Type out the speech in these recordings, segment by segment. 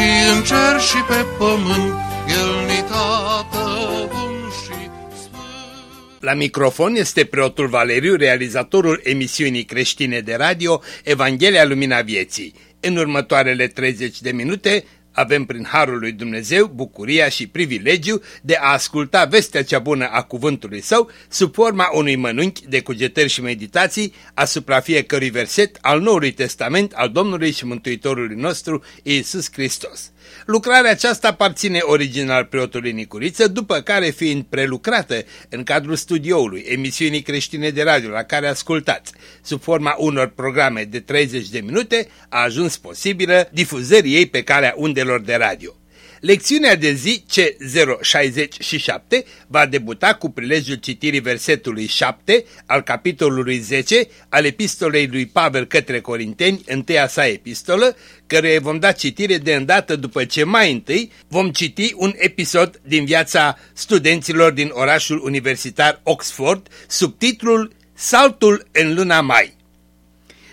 și în cer și pe pământ, El ni tată bun și sfânt. La microfon este preotul Valeriu, realizatorul emisiunii creștine de radio Evanghelia Lumina Vieții. În următoarele 30 de minute avem prin Harul lui Dumnezeu bucuria și privilegiu de a asculta vestea cea bună a cuvântului său sub forma unui mănunchi de cugetări și meditații asupra fiecărui verset al Noului Testament al Domnului și Mântuitorului nostru Iisus Hristos. Lucrarea aceasta aparține original preotului Nicuriță, după care fiind prelucrată în cadrul studioului emisiunii creștine de radio la care ascultați, sub forma unor programe de 30 de minute, a ajuns posibilă difuzării ei pe calea undelor de radio. Lecțiunea de zi C067 va debuta cu prilejul citirii versetului 7 al capitolului 10 al epistolei lui Pavel către Corinteni, întâia sa epistolă, căruia vom da citire de îndată după ce mai întâi vom citi un episod din viața studenților din orașul universitar Oxford sub titlul Saltul în luna mai.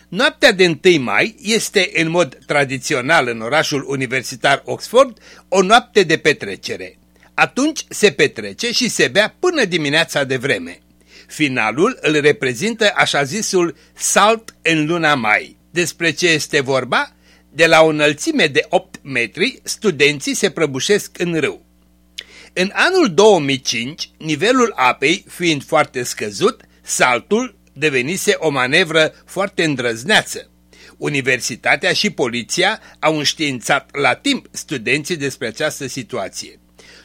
Noaptea de 1 mai este în mod tradițional în orașul universitar Oxford o noapte de petrecere. Atunci se petrece și se bea până dimineața de vreme. Finalul îl reprezintă așa zisul salt în luna mai. Despre ce este vorba? De la o înălțime de 8 metri, studenții se prăbușesc în râu. În anul 2005, nivelul apei fiind foarte scăzut, saltul devenise o manevră foarte îndrăzneață. Universitatea și poliția au înștiințat la timp studenții despre această situație.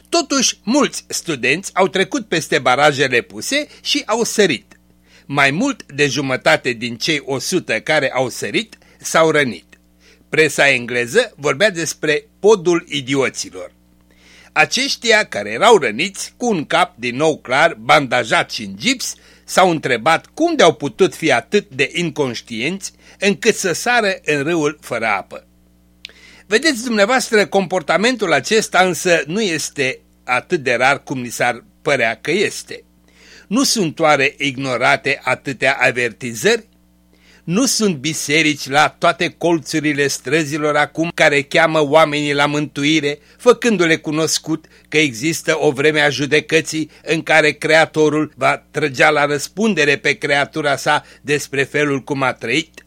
Totuși, mulți studenți au trecut peste barajele puse și au sărit. Mai mult de jumătate din cei 100 care au sărit s-au rănit. Presa engleză vorbea despre podul idioților. Aceștia care erau răniți, cu un cap din nou clar, bandajat și în gips, s-au întrebat cum de-au putut fi atât de inconștienți încât să sară în râul fără apă. Vedeți dumneavoastră, comportamentul acesta însă nu este atât de rar cum ni s-ar părea că este. Nu sunt oare ignorate atâtea avertizări? Nu sunt biserici la toate colțurile străzilor acum care cheamă oamenii la mântuire, făcându-le cunoscut că există o vreme a judecății în care Creatorul va trăgea la răspundere pe creatura sa despre felul cum a trăit?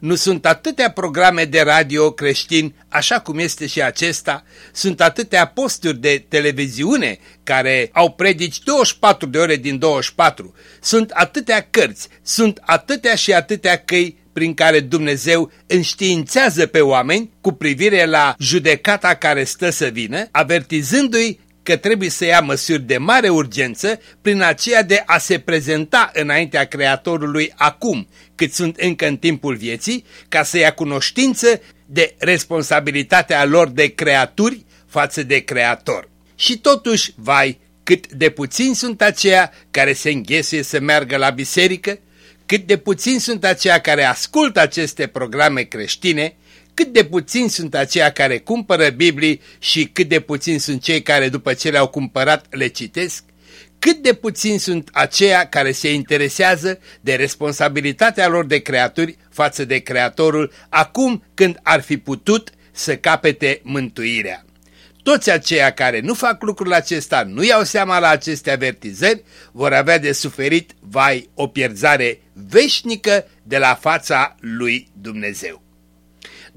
Nu sunt atâtea programe de radio creștini, așa cum este și acesta, sunt atâtea posturi de televiziune care au predici 24 de ore din 24, sunt atâtea cărți, sunt atâtea și atâtea căi prin care Dumnezeu înștiințează pe oameni cu privire la judecata care stă să vină, avertizându-i că trebuie să ia măsuri de mare urgență prin aceea de a se prezenta înaintea Creatorului acum, cât sunt încă în timpul vieții, ca să ia cunoștință de responsabilitatea lor de creaturi față de Creator. Și totuși, vai, cât de puțini sunt aceia care se înghesuie să meargă la biserică, cât de puțini sunt aceia care ascultă aceste programe creștine, cât de puțini sunt aceia care cumpără Biblii și cât de puțini sunt cei care după ce le-au cumpărat le citesc, cât de puțini sunt aceia care se interesează de responsabilitatea lor de creaturi față de Creatorul acum când ar fi putut să capete mântuirea. Toți aceia care nu fac lucrul acesta, nu iau seama la aceste avertizări, vor avea de suferit, vai, o pierzare veșnică de la fața lui Dumnezeu.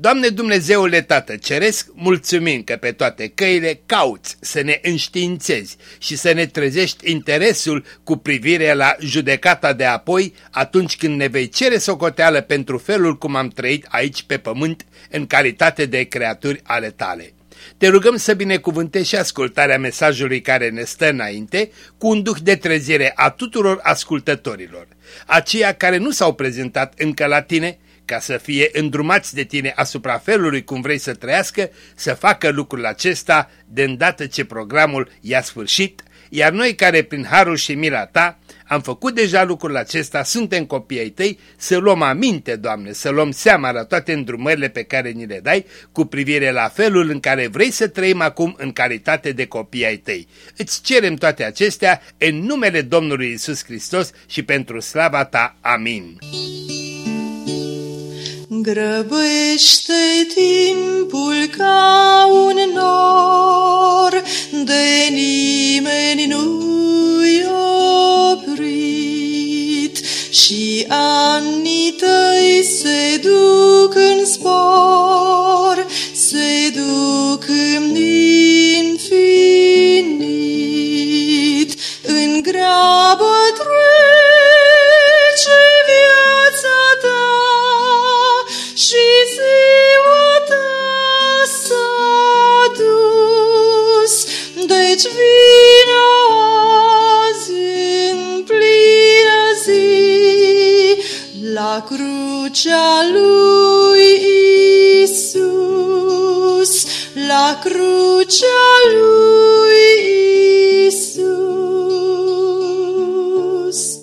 Doamne Dumnezeule Tată Ceresc, mulțumim că pe toate căile cauți să ne înștiințezi și să ne trezești interesul cu privire la judecata de apoi atunci când ne vei cere socoteală pentru felul cum am trăit aici pe pământ în calitate de creaturi ale tale. Te rugăm să binecuvântești și ascultarea mesajului care ne stă înainte cu un duh de trezire a tuturor ascultătorilor, aceia care nu s-au prezentat încă la tine, ca să fie îndrumați de tine asupra felului cum vrei să trăiască, să facă lucrul acesta de îndată ce programul i-a sfârșit, iar noi care prin harul și mila ta am făcut deja lucrul acesta, suntem copii ai tăi, să luăm aminte, Doamne, să luăm seama la toate îndrumările pe care ni le dai cu privire la felul în care vrei să trăim acum în calitate de copii ai tăi. Îți cerem toate acestea în numele Domnului Isus Hristos și pentru slava ta. Amin. Grăbește timpul ca un nor, de nimeni nu-i oprit, și anii tăi se duc în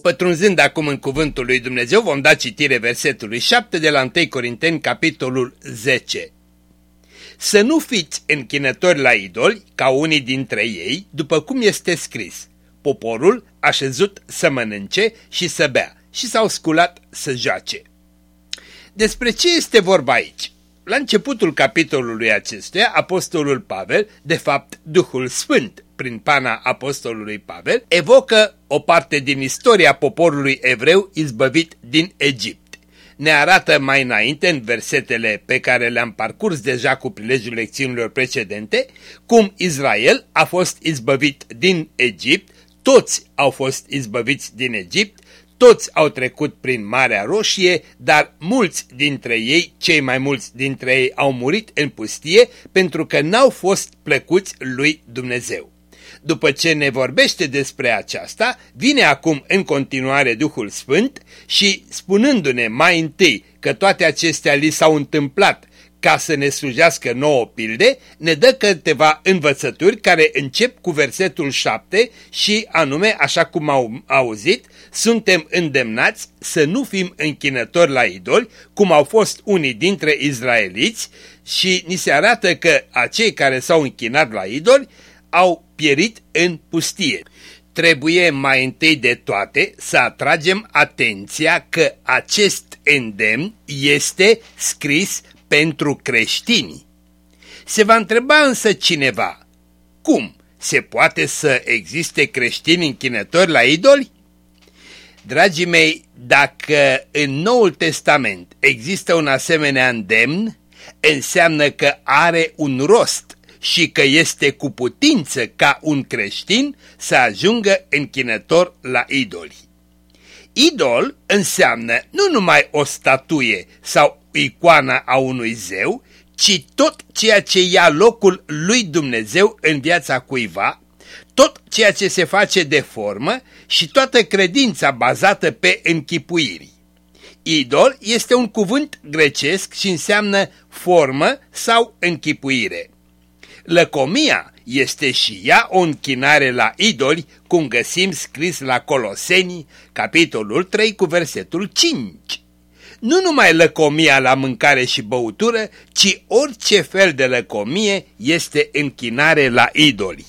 Pătrunzând acum în cuvântul lui Dumnezeu, vom da citire versetului 7 de la 1 Corinteni, capitolul 10. Să nu fiți închinători la idoli, ca unii dintre ei, după cum este scris. Poporul a șezut să mănânce și să bea și s-au sculat să joace. Despre ce este vorba aici? La începutul capitolului acestuia, apostolul Pavel, de fapt Duhul Sfânt, prin pana apostolului Pavel, evocă o parte din istoria poporului evreu izbăvit din Egipt. Ne arată mai înainte, în versetele pe care le-am parcurs deja cu prilejul lecțiunilor precedente, cum Israel a fost izbăvit din Egipt, toți au fost izbăviți din Egipt, toți au trecut prin Marea Roșie, dar mulți dintre ei, cei mai mulți dintre ei, au murit în pustie pentru că n-au fost plăcuți lui Dumnezeu. După ce ne vorbește despre aceasta, vine acum în continuare Duhul Sfânt și spunându-ne mai întâi că toate acestea li s-au întâmplat ca să ne slujească nouă pilde, ne dă câteva învățături care încep cu versetul 7 și anume, așa cum au auzit, suntem îndemnați să nu fim închinători la idoli, cum au fost unii dintre izraeliți și ni se arată că acei care s-au închinat la idoli au pierit în pustie. Trebuie mai întâi de toate să atragem atenția că acest îndemn este scris pentru creștini. Se va întreba însă cineva, cum se poate să existe creștini închinători la idoli? Dragii mei, dacă în Noul Testament există un asemenea îndemn, înseamnă că are un rost și că este cu putință ca un creștin să ajungă închinător la idoli. Idol înseamnă nu numai o statuie sau icoana a unui zeu, ci tot ceea ce ia locul lui Dumnezeu în viața cuiva, tot ceea ce se face de formă și toată credința bazată pe închipuiri. Idol este un cuvânt grecesc și înseamnă formă sau închipuire. Lăcomia este și ea o închinare la idoli, cum găsim scris la Coloseni, capitolul 3 cu versetul 5. Nu numai lăcomia la mâncare și băutură, ci orice fel de lăcomie este închinare la idoli.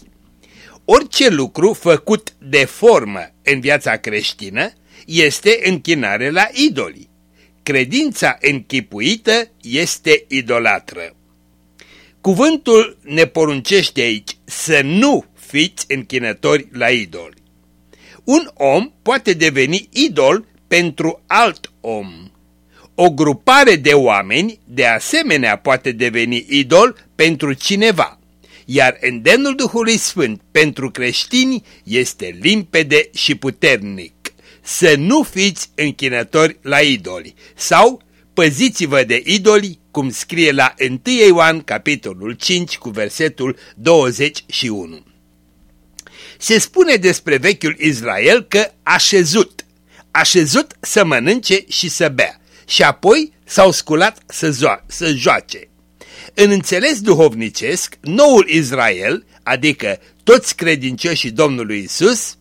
Orice lucru făcut de formă în viața creștină este închinare la idoli. Credința închipuită este idolatră. Cuvântul ne poruncește aici să nu fiți închinători la idoli. Un om poate deveni idol pentru alt om. O grupare de oameni de asemenea poate deveni idol pentru cineva, iar îndemnul Duhului Sfânt pentru creștini este limpede și puternic. Să nu fiți închinători la idoli sau păziți-vă de idoli, cum scrie la 1 Ioan, capitolul 5, cu versetul 21. Se spune despre vechiul Israel că a șezut, a șezut să mănânce și să bea și apoi s-au sculat să, zo- să joace. În înțeles duhovnicesc, noul Israel, adică toți credincioșii Domnului Isus,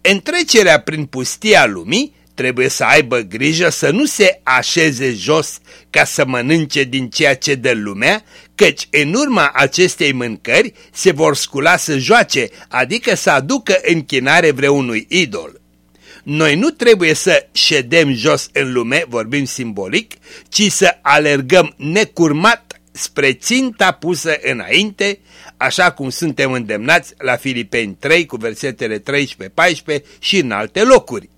în trecerea prin pustia lumii, trebuie să aibă grijă să nu se așeze jos ca să mănânce din ceea ce dă lumea, căci în urma acestei mâncări se vor scula să joace, adică să aducă închinare vreunui idol. Noi nu trebuie să ședem jos în lume, vorbim simbolic, ci să alergăm necurmat spre ținta pusă înainte, așa cum suntem îndemnați la Filipeni 3 cu versetele 13-14 și în alte locuri.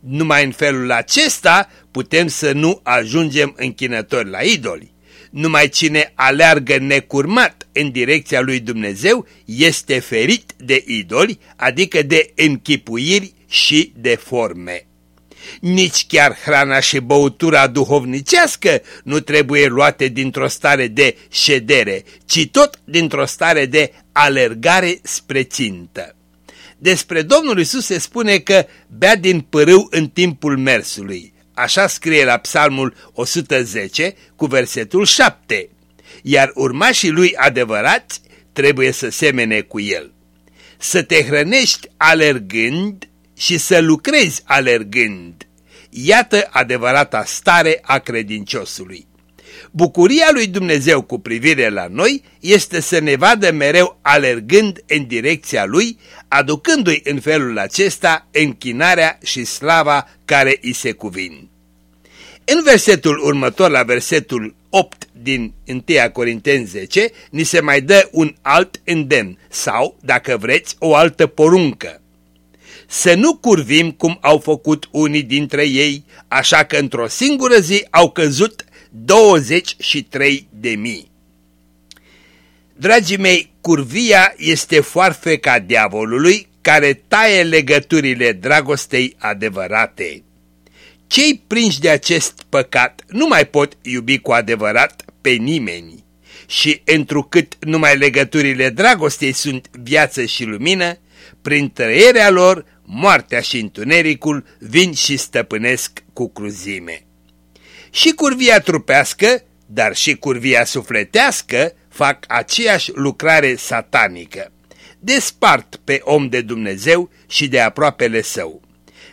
Numai în felul acesta putem să nu ajungem închinători la idoli. Numai cine aleargă necurmat în direcția lui Dumnezeu este ferit de idoli, adică de închipuiri și de forme. Nici chiar hrana și băutura duhovnicească nu trebuie luate dintr-o stare de ședere, ci tot dintr-o stare de alergare spre țintă. Despre Domnul Isus se spune că bea din pârâu în timpul mersului. Așa scrie la psalmul 110 cu versetul 7. Iar urmașii lui adevărați trebuie să semene cu el. Să te hrănești alergând și să lucrezi alergând. Iată adevărata stare a credinciosului. Bucuria lui Dumnezeu cu privire la noi este să ne vadă mereu alergând în direcția Lui, aducându-i în felul acesta închinarea și slava care îi se cuvin. În versetul următor, la versetul 8 din 1 Corinteni 10, ni se mai dă un alt îndemn sau, dacă vreți, o altă poruncă. Să nu curvim cum au făcut unii dintre ei, așa că într-o singură zi au căzut 23 de mii. Dragii mei, curvia este foarfeca diavolului care taie legăturile dragostei adevărate. Cei prinși de acest păcat nu mai pot iubi cu adevărat pe nimeni și întrucât numai legăturile dragostei sunt viață și lumină, prin trăierea lor, moartea și întunericul vin și stăpânesc cu cruzime. Și curvia trupească, dar și curvia sufletească fac aceeași lucrare satanică. Despart pe om de Dumnezeu și de aproapele său.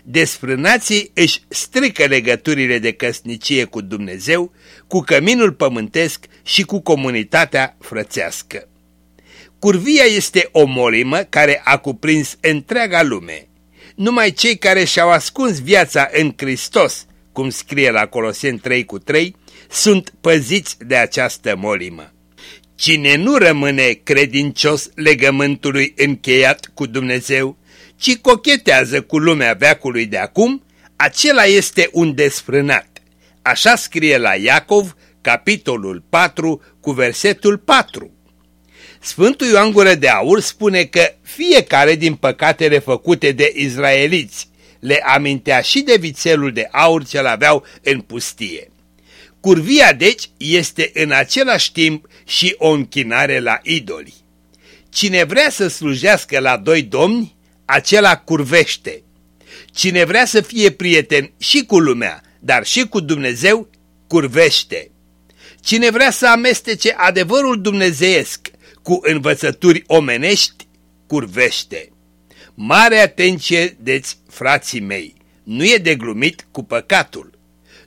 Desfrânații își strică legăturile de căsnicie cu Dumnezeu, cu căminul pământesc și cu comunitatea frățească. Curvia este o molimă care a cuprins întreaga lume. Numai cei care și-au ascuns viața în Hristos cum scrie la Coloseni 3 cu 3, sunt păziți de această molimă. Cine nu rămâne credincios legământului încheiat cu Dumnezeu, ci cochetează cu lumea veacului de acum, acela este un desfrânat. Așa scrie la Iacov, capitolul 4, cu versetul 4. Sfântul Ioan Gură de Aur spune că fiecare din păcatele făcute de izraeliți le amintea și de vițelul de aur ce-l aveau în pustie. Curvia, deci, este în același timp și o închinare la idoli. Cine vrea să slujească la doi domni, acela curvește. Cine vrea să fie prieten și cu lumea, dar și cu Dumnezeu, curvește. Cine vrea să amestece adevărul dumnezeiesc cu învățături omenești, curvește. Mare atenție, deci, frații mei, nu e de glumit cu păcatul.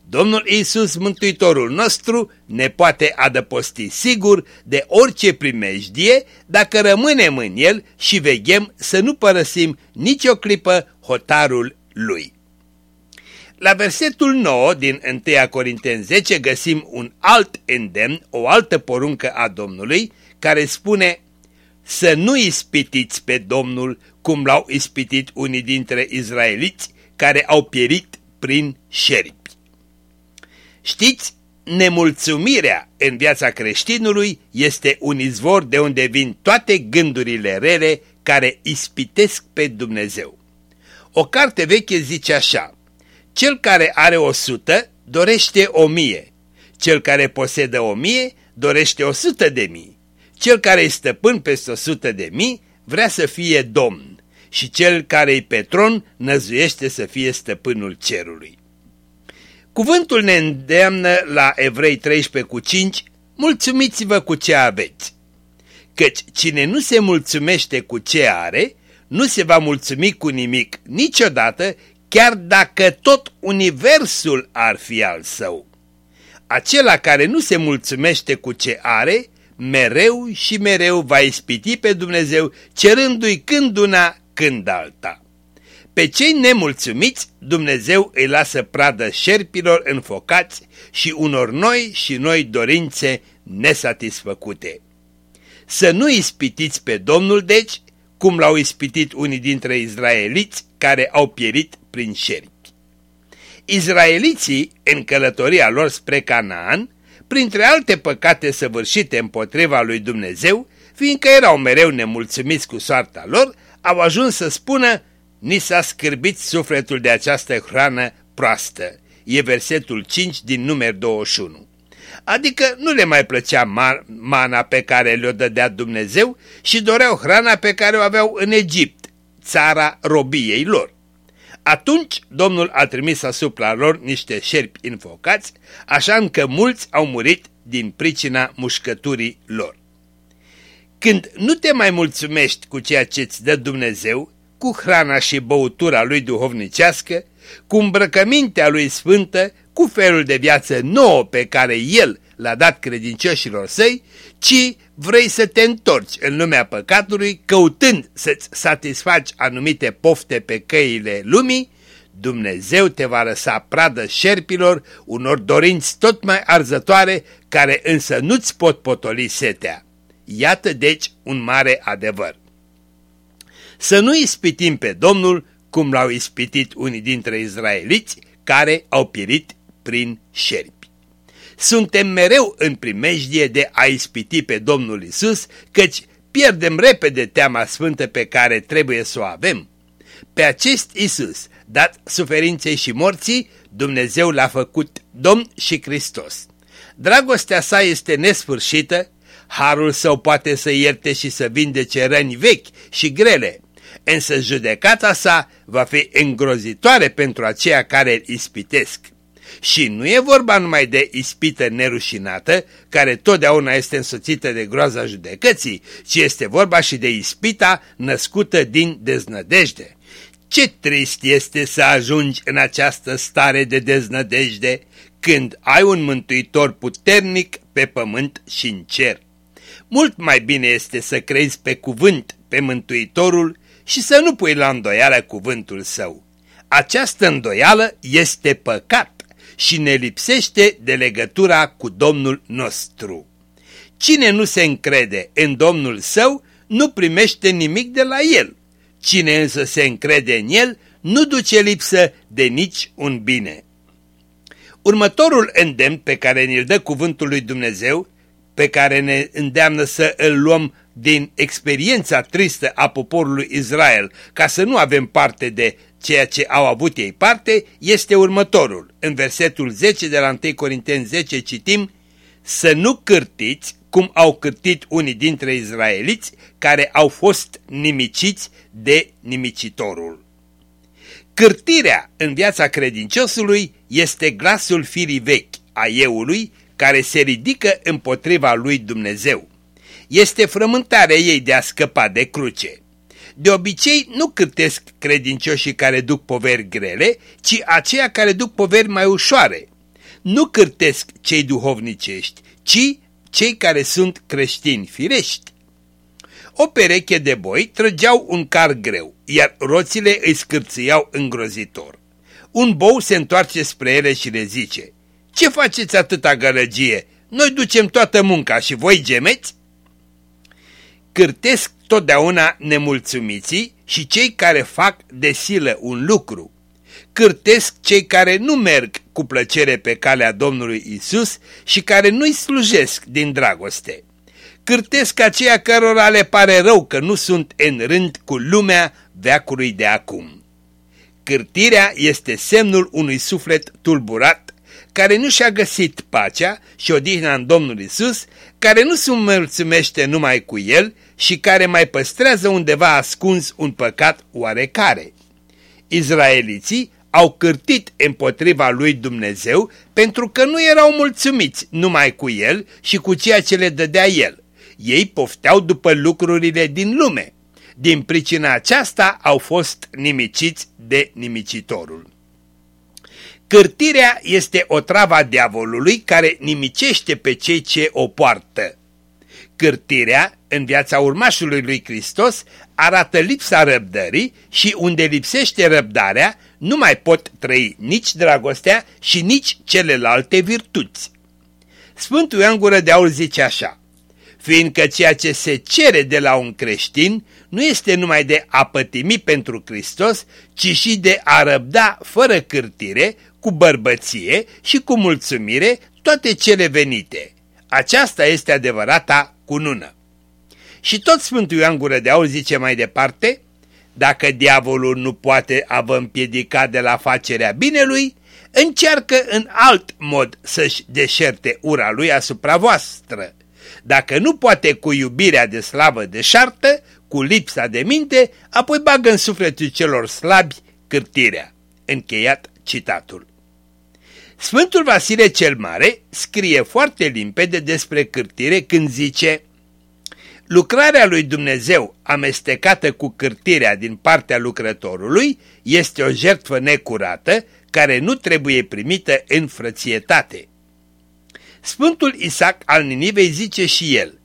Domnul Isus, Mântuitorul nostru, ne poate adăposti sigur de orice primejdie dacă rămânem în el și veghem să nu părăsim nicio clipă hotarul lui. La versetul 9 din 1 Corinteni 10 găsim un alt îndemn, o altă poruncă a Domnului, care spune să nu ispitiți pe Domnul cum l-au ispitit unii dintre izraeliți care au pierit prin șeripi. Știți, nemulțumirea în viața creștinului este un izvor de unde vin toate gândurile rele care ispitesc pe Dumnezeu. O carte veche zice așa, cel care are o sută dorește o mie, cel care posedă o mie dorește o sută de mii, cel care este stăpân peste o sută de mii vrea să fie domn și cel care-i pe tron năzuiește să fie stăpânul cerului. Cuvântul ne îndeamnă la Evrei 13 cu 5, mulțumiți-vă cu ce aveți. Căci cine nu se mulțumește cu ce are, nu se va mulțumi cu nimic niciodată, chiar dacă tot universul ar fi al său. Acela care nu se mulțumește cu ce are, mereu și mereu va ispiti pe Dumnezeu, cerându-i când una, când alta. Pe cei nemulțumiți, Dumnezeu îi lasă pradă șerpilor înfocați și unor noi și noi dorințe nesatisfăcute. Să nu ispitiți pe Domnul, deci, cum l-au ispitit unii dintre izraeliți care au pierit prin șerpi. Izraeliții, în călătoria lor spre Canaan, printre alte păcate săvârșite împotriva lui Dumnezeu, fiindcă erau mereu nemulțumiți cu soarta lor, au ajuns să spună, ni s-a scârbit sufletul de această hrană proastă. E versetul 5 din numer 21. Adică nu le mai plăcea mana pe care le-o dădea Dumnezeu și doreau hrana pe care o aveau în Egipt, țara robiei lor. Atunci Domnul a trimis asupra lor niște șerpi înfocați, așa încă mulți au murit din pricina mușcăturii lor. Când nu te mai mulțumești cu ceea ce îți dă Dumnezeu, cu hrana și băutura lui duhovnicească, cu îmbrăcămintea lui sfântă, cu felul de viață nouă pe care el l-a dat credincioșilor săi, ci vrei să te întorci în lumea păcatului, căutând să-ți satisfaci anumite pofte pe căile lumii, Dumnezeu te va lăsa pradă șerpilor, unor dorinți tot mai arzătoare, care însă nu-ți pot potoli setea. Iată deci un mare adevăr. Să nu ispitim pe Domnul cum l-au ispitit unii dintre izraeliți care au pierit prin șerpi. Suntem mereu în primejdie de a ispiti pe Domnul Isus, căci pierdem repede teama sfântă pe care trebuie să o avem. Pe acest Isus, dat suferinței și morții, Dumnezeu l-a făcut Domn și Hristos. Dragostea sa este nesfârșită, harul său poate să ierte și să vindece răni vechi și grele, însă judecata sa va fi îngrozitoare pentru aceia care îl ispitesc. Și nu e vorba numai de ispită nerușinată, care totdeauna este însoțită de groaza judecății, ci este vorba și de ispita născută din deznădejde. Ce trist este să ajungi în această stare de deznădejde când ai un mântuitor puternic pe pământ și în cer. Mult mai bine este să crezi pe cuvânt pe Mântuitorul și să nu pui la îndoială cuvântul său. Această îndoială este păcat și ne lipsește de legătura cu Domnul nostru. Cine nu se încrede în Domnul său, nu primește nimic de la el. Cine însă se încrede în el, nu duce lipsă de nici un bine. Următorul îndemn pe care ne-l dă cuvântul lui Dumnezeu, pe care ne îndeamnă să îl luăm din experiența tristă a poporului Israel, ca să nu avem parte de ceea ce au avut ei parte, este următorul. În versetul 10 de la 1 Corinteni 10 citim, să nu cârtiți cum au cârtit unii dintre izraeliți care au fost nimiciți de nimicitorul. Cârtirea în viața credinciosului este glasul firii vechi a eului care se ridică împotriva lui Dumnezeu. Este frământarea ei de a scăpa de cruce. De obicei nu cârtesc credincioșii care duc poveri grele, ci aceia care duc poveri mai ușoare. Nu cârtesc cei duhovnicești, ci cei care sunt creștini firești. O pereche de boi trăgeau un car greu, iar roțile îi scârțâiau îngrozitor. Un bou se întoarce spre ele și le zice, Ce faceți atâta gălăgie? Noi ducem toată munca și voi gemeți?" Cârtesc totdeauna nemulțumiții și cei care fac de silă un lucru. Cârtesc cei care nu merg cu plăcere pe calea Domnului Isus și care nu-i slujesc din dragoste. Cârtesc aceia cărora le pare rău că nu sunt în rând cu lumea veacului de acum. Cârtirea este semnul unui suflet tulburat, care nu și-a găsit pacea și odihna în Domnul Isus, care nu se mulțumește numai cu El, și care mai păstrează undeva ascuns un păcat oarecare. Izraeliții au cârtit împotriva lui Dumnezeu pentru că nu erau mulțumiți numai cu el și cu ceea ce le dădea el. Ei pofteau după lucrurile din lume. Din pricina aceasta au fost nimiciți de nimicitorul. Cârtirea este o travă diavolului care nimicește pe cei ce o poartă. Cârtirea, în viața urmașului lui Hristos, arată lipsa răbdării și unde lipsește răbdarea, nu mai pot trăi nici dragostea și nici celelalte virtuți. Sfântul Ioan Gură de Aur zice așa, fiindcă ceea ce se cere de la un creștin nu este numai de a pătimi pentru Hristos, ci și de a răbda fără cârtire, cu bărbăție și cu mulțumire toate cele venite. Aceasta este adevărata cunună. Și tot Sfântul Ioan Gură de Aur zice mai departe, dacă diavolul nu poate a vă împiedica de la facerea binelui, încearcă în alt mod să-și deșerte ura lui asupra voastră. Dacă nu poate cu iubirea de slavă deșartă, cu lipsa de minte, apoi bagă în sufletul celor slabi cârtirea. Încheiat citatul. Sfântul Vasile cel Mare scrie foarte limpede despre cârtire când zice Lucrarea lui Dumnezeu amestecată cu cârtirea din partea lucrătorului este o jertfă necurată care nu trebuie primită în frățietate. Sfântul Isaac al Ninivei zice și el,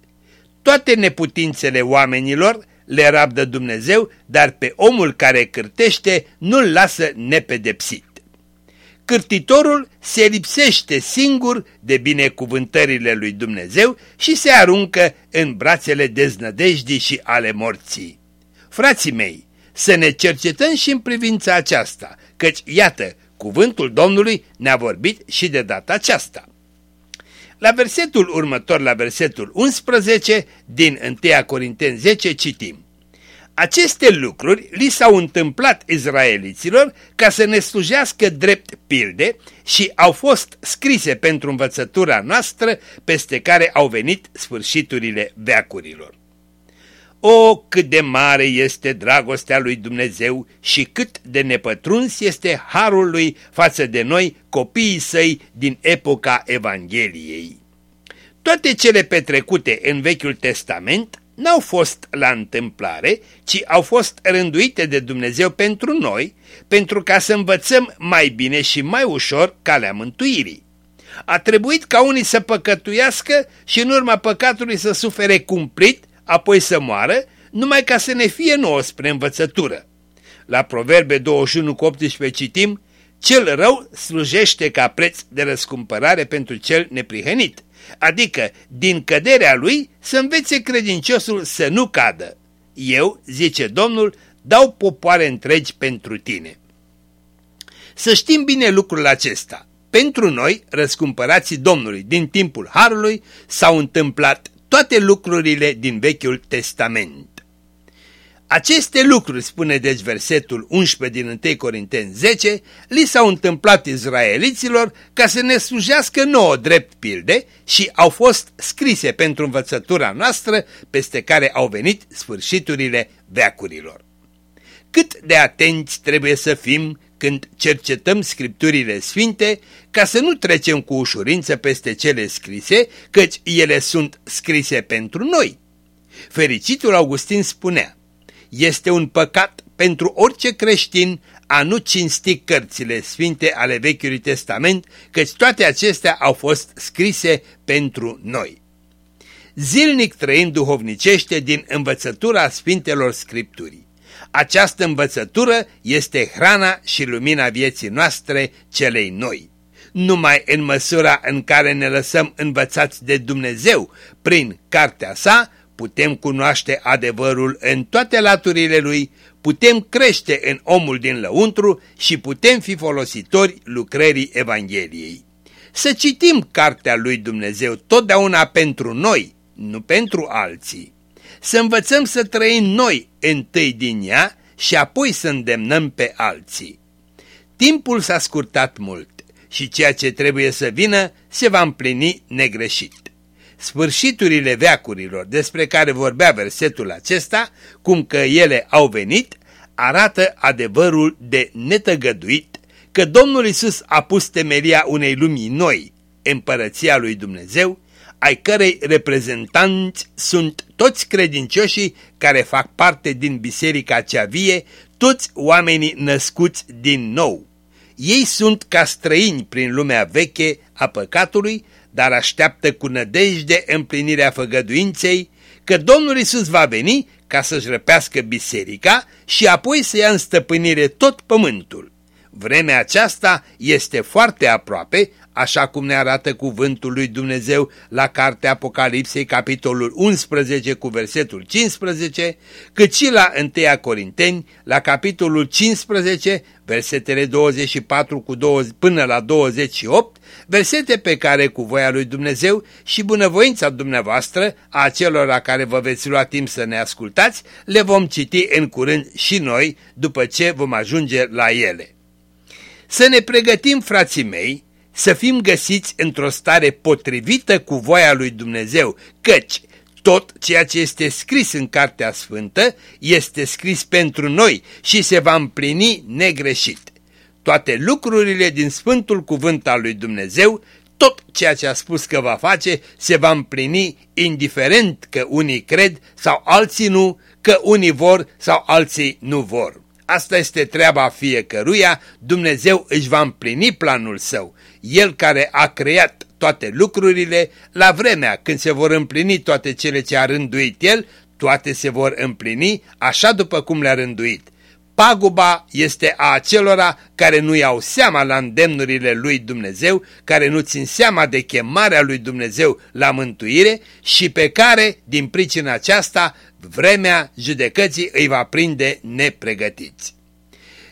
toate neputințele oamenilor le rabdă Dumnezeu, dar pe omul care cârtește nu-l lasă nepedepsit cârtitorul se lipsește singur de binecuvântările lui Dumnezeu și se aruncă în brațele deznădejdii și ale morții. Frații mei, să ne cercetăm și în privința aceasta, căci, iată, cuvântul Domnului ne-a vorbit și de data aceasta. La versetul următor, la versetul 11 din 1 Corinteni 10 citim aceste lucruri li s-au întâmplat izraeliților ca să ne slujească drept pilde și au fost scrise pentru învățătura noastră peste care au venit sfârșiturile veacurilor. O, cât de mare este dragostea lui Dumnezeu și cât de nepătruns este harul lui față de noi, copiii săi din epoca Evangheliei. Toate cele petrecute în Vechiul Testament n-au fost la întâmplare, ci au fost rânduite de Dumnezeu pentru noi, pentru ca să învățăm mai bine și mai ușor calea mântuirii. A trebuit ca unii să păcătuiască și în urma păcatului să sufere cumplit, apoi să moară, numai ca să ne fie nouă spre învățătură. La Proverbe 21 cu 18 citim, Cel rău slujește ca preț de răscumpărare pentru cel neprihănit adică din căderea lui să învețe credinciosul să nu cadă. Eu, zice Domnul, dau popoare întregi pentru tine. Să știm bine lucrul acesta. Pentru noi, răscumpărații Domnului din timpul Harului, s-au întâmplat toate lucrurile din Vechiul Testament. Aceste lucruri, spune deci versetul 11 din 1 Corinteni 10, li s-au întâmplat izraeliților ca să ne slujească nouă drept pilde și au fost scrise pentru învățătura noastră peste care au venit sfârșiturile veacurilor. Cât de atenți trebuie să fim când cercetăm scripturile sfinte ca să nu trecem cu ușurință peste cele scrise, căci ele sunt scrise pentru noi. Fericitul Augustin spunea, este un păcat pentru orice creștin a nu cinsti cărțile sfinte ale Vechiului Testament, căci toate acestea au fost scrise pentru noi. Zilnic trăim duhovnicește din învățătura Sfintelor Scripturii. Această învățătură este hrana și lumina vieții noastre celei noi. Numai în măsura în care ne lăsăm învățați de Dumnezeu prin cartea sa, putem cunoaște adevărul în toate laturile lui, putem crește în omul din lăuntru și putem fi folositori lucrării Evangheliei. Să citim cartea lui Dumnezeu totdeauna pentru noi, nu pentru alții. Să învățăm să trăim noi întâi din ea și apoi să îndemnăm pe alții. Timpul s-a scurtat mult și ceea ce trebuie să vină se va împlini negreșit sfârșiturile veacurilor despre care vorbea versetul acesta, cum că ele au venit, arată adevărul de netăgăduit că Domnul Isus a pus temelia unei lumii noi, împărăția lui Dumnezeu, ai cărei reprezentanți sunt toți credincioșii care fac parte din biserica cea vie, toți oamenii născuți din nou. Ei sunt ca străini prin lumea veche a păcatului, dar așteaptă cu nădejde împlinirea făgăduinței că Domnul Isus va veni ca să-și răpească biserica și apoi să ia în stăpânire tot pământul. Vremea aceasta este foarte aproape, așa cum ne arată cuvântul lui Dumnezeu la cartea Apocalipsei, capitolul 11 cu versetul 15, cât și la 1 Corinteni, la capitolul 15, versetele 24 cu 20, până la 28, versete pe care cu voia lui Dumnezeu și bunăvoința dumneavoastră, a celor care vă veți lua timp să ne ascultați, le vom citi în curând și noi, după ce vom ajunge la ele. Să ne pregătim, frații mei, să fim găsiți într-o stare potrivită cu voia lui Dumnezeu, căci tot ceea ce este scris în Cartea Sfântă este scris pentru noi și se va împlini negreșit. Toate lucrurile din Sfântul Cuvânt al lui Dumnezeu, tot ceea ce a spus că va face, se va împlini indiferent că unii cred sau alții nu, că unii vor sau alții nu vor. Asta este treaba fiecăruia, Dumnezeu își va împlini planul său. El care a creat toate lucrurile, la vremea când se vor împlini toate cele ce a rânduit El, toate se vor împlini așa după cum le-a rânduit. Paguba este a acelora care nu iau seama la îndemnurile lui Dumnezeu, care nu țin seama de chemarea lui Dumnezeu la mântuire și pe care, din pricina aceasta, vremea judecății îi va prinde nepregătiți.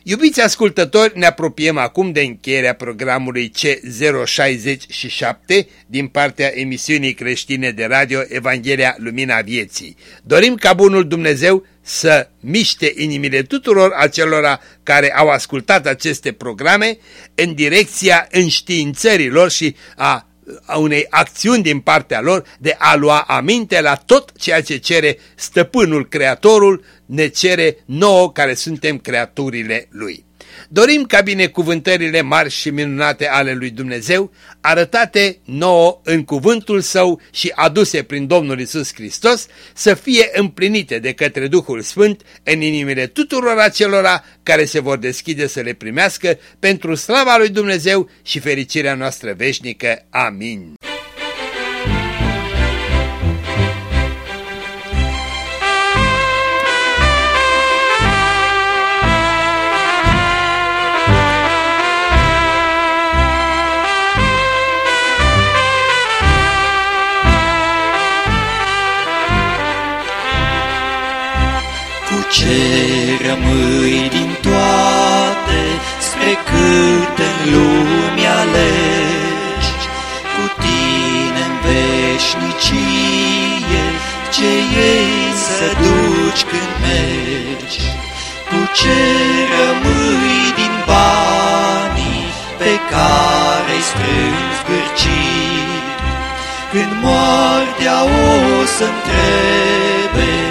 Iubiți ascultători, ne apropiem acum de încheierea programului C067 din partea emisiunii creștine de radio Evanghelia Lumina Vieții. Dorim ca Bunul Dumnezeu să miște inimile tuturor acelora care au ascultat aceste programe în direcția înștiințărilor și a a unei acțiuni din partea lor de a lua aminte la tot ceea ce cere stăpânul creatorul, ne cere nouă care suntem creaturile lui. Dorim ca binecuvântările mari și minunate ale lui Dumnezeu, arătate nouă în cuvântul său și aduse prin Domnul Isus Hristos, să fie împlinite de către Duhul Sfânt în inimile tuturor acelora care se vor deschide să le primească pentru slava lui Dumnezeu și fericirea noastră veșnică. Amin. Ce rămâi din toate spre cât în lume alegi, Cu tine în veșnicie, ce ei să duci când mergi? Cu ce rămâi din banii pe care-i strângi zbârcit? Când moartea o să întrebe